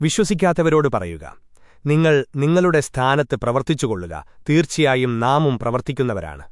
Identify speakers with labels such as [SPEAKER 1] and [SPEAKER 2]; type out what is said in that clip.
[SPEAKER 1] വിശ്വസിക്കാത്തവരോട് പറയുക. നിങ്ങൾ നിങ്ങളുടെ സ്ഥാനത്ത് പ്രവർത്തിച്ചുകൊള്ളുക. തീർച്ചയായും നാമും പ്രവർത്തിക്കുന്നവരാണ്.